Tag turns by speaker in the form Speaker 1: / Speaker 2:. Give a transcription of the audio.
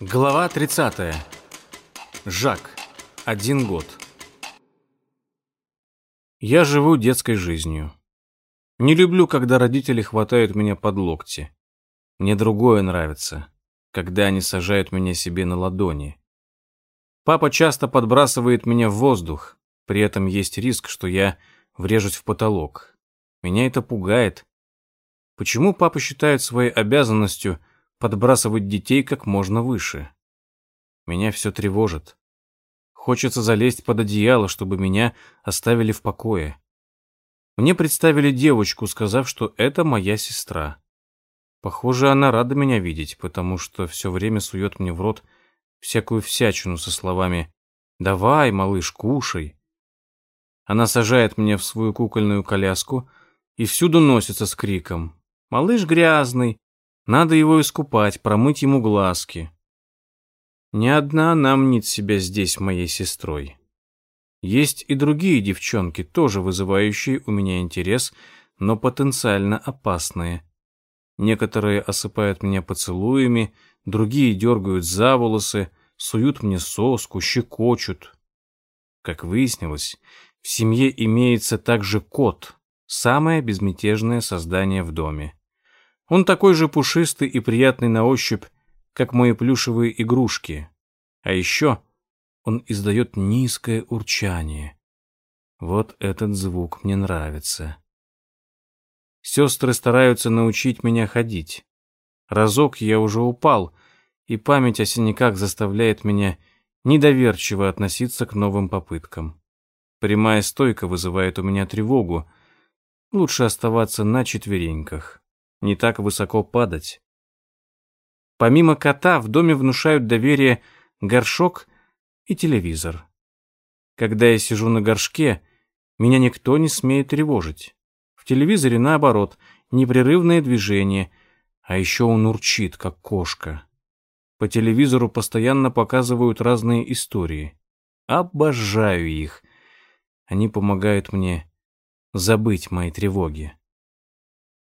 Speaker 1: Глава 30. Жак. Один год. Я живу детской жизнью. Не люблю, когда родители хватают меня под локти. Мне другое нравится, когда они сажают меня себе на ладони. Папа часто подбрасывает меня в воздух, при этом есть риск, что я врежусь в потолок. Меня это пугает. Почему папа считает своей обязанностью подбрасывать детей как можно выше. Меня все тревожит. Хочется залезть под одеяло, чтобы меня оставили в покое. Мне представили девочку, сказав, что это моя сестра. Похоже, она рада меня видеть, потому что все время сует мне в рот всякую всячину со словами «Давай, малыш, кушай». Она сажает меня в свою кукольную коляску и всюду носится с криком «Малыш грязный, надо его искупать, промыть ему глазки. Ни одна она мнит себя здесь моей сестрой. Есть и другие девчонки, тоже вызывающие у меня интерес, но потенциально опасные. Некоторые осыпают меня поцелуями, другие дергают за волосы, суют мне соску, щекочут. Как выяснилось, в семье имеется также кот, самое безмятежное создание в доме. Он такой же пушистый и приятный на ощупь, как мои плюшевые игрушки. А еще он издает низкое урчание. Вот этот звук мне нравится. Сестры стараются научить меня ходить. Разок я уже упал, и память о синяках заставляет меня недоверчиво относиться к новым попыткам. Прямая стойка вызывает у меня тревогу. Лучше оставаться на четвереньках не так высоко падать. Помимо кота в доме внушают доверие горшок и телевизор. Когда я сижу на горшке, меня никто не смеет тревожить. В телевизоре, наоборот, непрерывное движение, а еще он урчит, как кошка. По телевизору постоянно показывают разные истории. Обожаю их. Они помогают мне забыть мои тревоги.